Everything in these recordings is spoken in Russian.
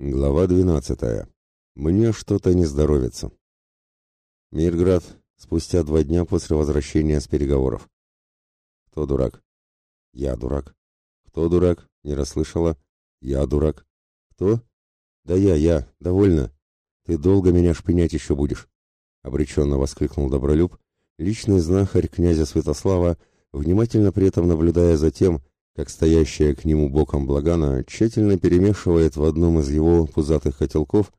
Глава 12. Мне что-то не здоровится. Мирград, спустя два дня после возвращения с переговоров. Кто дурак? Я дурак. Кто дурак? Не расслышала. Я дурак. Кто? Да я, я. Довольно. Ты долго меня шпынять еще будешь. Обреченно воскликнул Добролюб, личный знахарь князя Святослава, внимательно при этом наблюдая за тем, как стоящая к нему боком Благана тщательно перемешивает в одном из его пузатых котелков,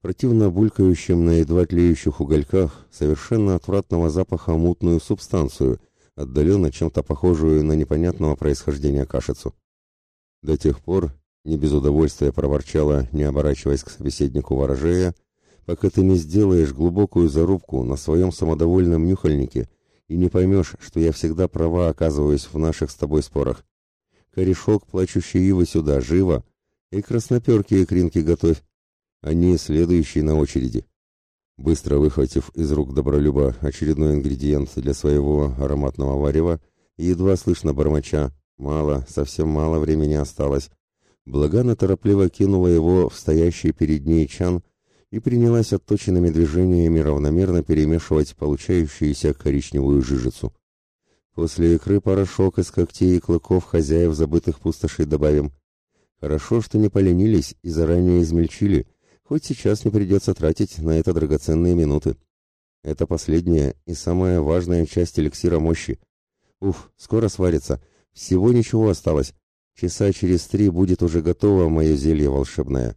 противно булькающим на едва тлеющих угольках, совершенно отвратного запаха мутную субстанцию, отдаленно чем-то похожую на непонятного происхождения кашицу. До тех пор, не без удовольствия проворчала, не оборачиваясь к собеседнику ворожея, пока ты не сделаешь глубокую зарубку на своем самодовольном нюхальнике и не поймешь, что я всегда права оказываюсь в наших с тобой спорах. Корешок плачущей ивы сюда, живо! И красноперки и кринки готовь. Они следующие на очереди. Быстро выхватив из рук Добролюба очередной ингредиент для своего ароматного варева, едва слышно бормоча «Мало, совсем мало времени осталось», Благана торопливо кинула его в стоящий перед ней чан и принялась отточенными движениями равномерно перемешивать получающуюся коричневую жижицу. После икры порошок из когтей и клыков хозяев забытых пустошей добавим. Хорошо, что не поленились и заранее измельчили, хоть сейчас не придется тратить на это драгоценные минуты. Это последняя и самая важная часть эликсира мощи. Уф, скоро сварится. Всего ничего осталось. Часа через три будет уже готово мое зелье волшебное.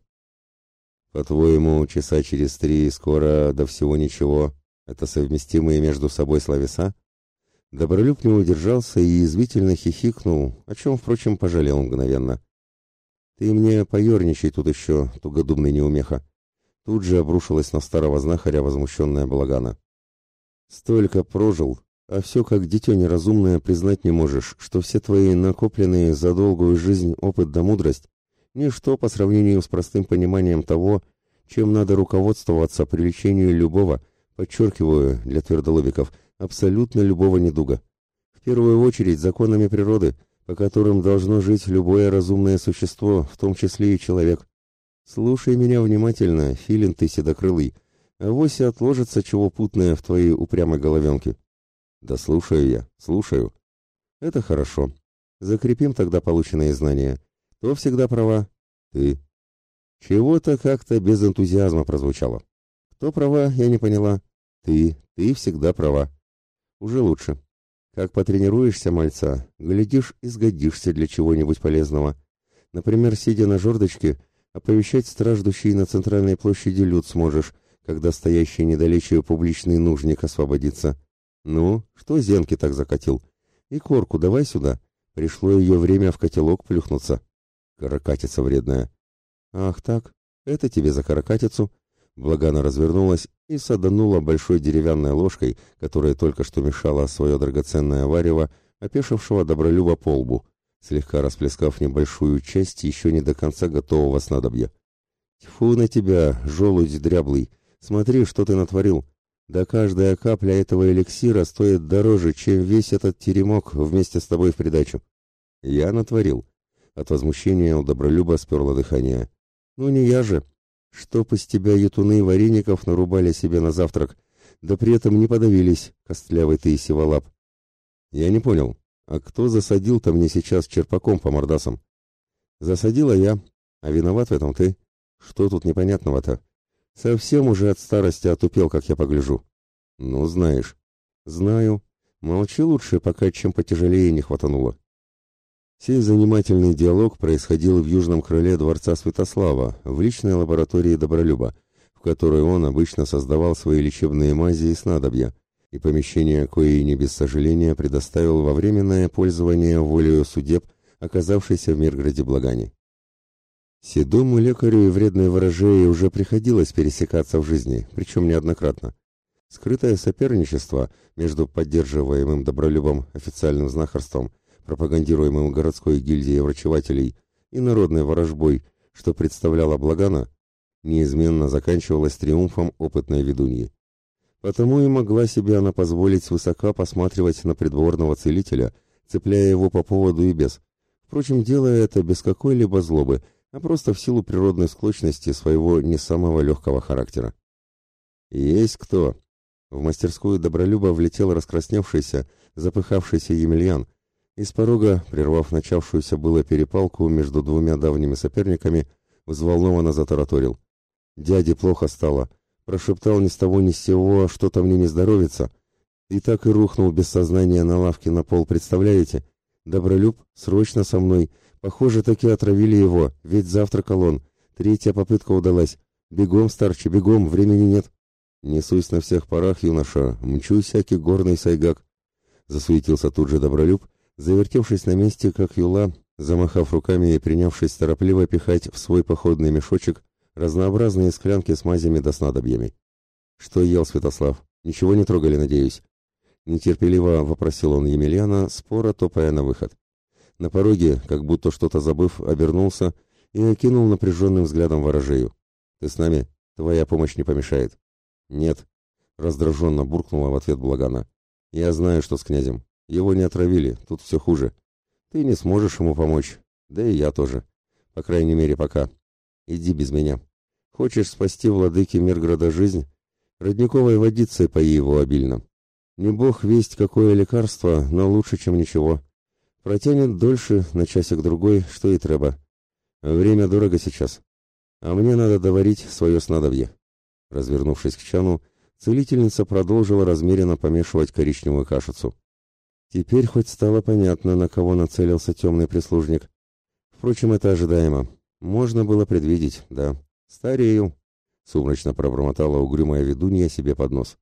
По-твоему, часа через три скоро до всего ничего? Это совместимые между собой словеса? Добролюб не удержался и извительно хихикнул, о чем, впрочем, пожалел мгновенно. «Ты мне поерничай тут еще, тугодумный неумеха!» Тут же обрушилась на старого знахаря возмущенная Балагана. «Столько прожил, а все как дитё неразумное признать не можешь, что все твои накопленные за долгую жизнь опыт да мудрость — ничто по сравнению с простым пониманием того, чем надо руководствоваться при лечении любого, подчеркиваю, для твердолобиков, абсолютно любого недуга. В первую очередь законами природы, по которым должно жить любое разумное существо, в том числе и человек. Слушай меня внимательно, филин ты седокрылый, а вось и отложится чего путное в твоей упрямой головенке. Да слушаю я, слушаю. Это хорошо. Закрепим тогда полученные знания. Кто всегда права? Ты. Чего-то как-то без энтузиазма прозвучало. Кто права, я не поняла. Ты, ты всегда права. Уже лучше. Как потренируешься, мальца, глядишь и сгодишься для чего-нибудь полезного. Например, сидя на жердочке, оповещать страждущий на центральной площади люд сможешь, когда стоящий недалече публичный нужник освободится. Ну, что зенки так закатил? И корку давай сюда. Пришло ее время в котелок плюхнуться. Каракатица вредная. Ах так, это тебе за каракатицу. Благана развернулась и саданула большой деревянной ложкой, которая только что мешала свое драгоценное варево, опешившего добролюба по лбу, слегка расплескав небольшую часть еще не до конца готового снадобья. «Тьфу на тебя, желудь дряблый! Смотри, что ты натворил! Да каждая капля этого эликсира стоит дороже, чем весь этот теремок вместе с тобой в придачу!» «Я натворил!» От возмущения у добролюба сперло дыхание. «Ну не я же!» Чтоб из тебя ютуны вареников нарубали себе на завтрак, да при этом не подавились, костлявый ты и сиволап. Я не понял, а кто засадил-то мне сейчас черпаком по мордасам? Засадила я, а виноват в этом ты. Что тут непонятного-то? Совсем уже от старости отупел, как я погляжу. Ну, знаешь. Знаю. Молчи лучше, пока чем потяжелее не хватануло. Сей занимательный диалог происходил в южном крыле дворца Святослава, в личной лаборатории Добролюба, в которой он обычно создавал свои лечебные мази и снадобья, и помещение кое не без сожаления предоставил во временное пользование волею судеб, оказавшейся в Мирграде Благани. Седому лекарю и вредной ворожее уже приходилось пересекаться в жизни, причем неоднократно. Скрытое соперничество между поддерживаемым Добролюбом официальным знахарством пропагандируемым городской гильдией врачевателей, и народной ворожбой, что представляла Благана, неизменно заканчивалась триумфом опытной ведуньи. Потому и могла себе она позволить свысока посматривать на придворного целителя, цепляя его по поводу и без. Впрочем, делая это без какой-либо злобы, а просто в силу природной склочности своего не самого легкого характера. «Есть кто?» В мастерскую Добролюба влетел раскрасневшийся, запыхавшийся Емельян, и с порога, прервав начавшуюся было перепалку между двумя давними соперниками, взволнованно затараторил. «Дяде плохо стало», прошептал ни с того ни с сего, что-то мне не здоровится, и так и рухнул без сознания на лавке на пол, представляете? Добролюб, срочно со мной. Похоже, таки отравили его, ведь завтракал он. Третья попытка удалась. Бегом, старче, бегом, времени нет. Несусь на всех парах, юноша, мчу всякий горный сайгак. Засуетился тут же Добролюб, завертевшись на месте, как юла, замахав руками и принявшись торопливо пихать в свой походный мешочек разнообразные склянки с мазями да снадобьями. «Что ел Святослав? Ничего не трогали, надеюсь?» Нетерпеливо вопросил он Емельяна, споро топая на выход. На пороге, как будто что-то забыв, обернулся и окинул напряженным взглядом ворожею. «Ты с нами? Твоя помощь не помешает». «Нет», — раздраженно буркнула в ответ Благана. «Я знаю, что с князем. Его не отравили, тут все хуже. Ты не сможешь ему помочь, да и я тоже. По крайней мере, пока. Иди без меня. Хочешь спасти владыке Мирграда жизнь? Родниковой водицей пои его обильно. Не бог весть какое лекарство, но лучше, чем ничего. Протянет дольше, на часик-другой, что и треба. Время дорого сейчас. А мне надо доварить свое снадобье. Развернувшись к чану, целительница продолжила размеренно помешивать коричневую кашицу. Теперь хоть стало понятно, на кого нацелился темный прислужник. Впрочем, это ожидаемо. Можно было предвидеть, да. Старею, сумрачно пробормотала угрюмая ведунья себе под нос.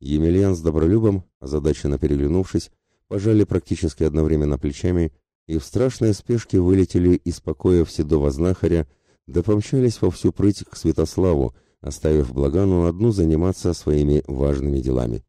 Емельян с Добролюбом, озадаченно переглянувшись, пожали практически одновременно плечами и в страшной спешке вылетели из покоя седого знахаря, да помчались во всю прыть к Святославу, оставив Благану одну заниматься своими важными делами.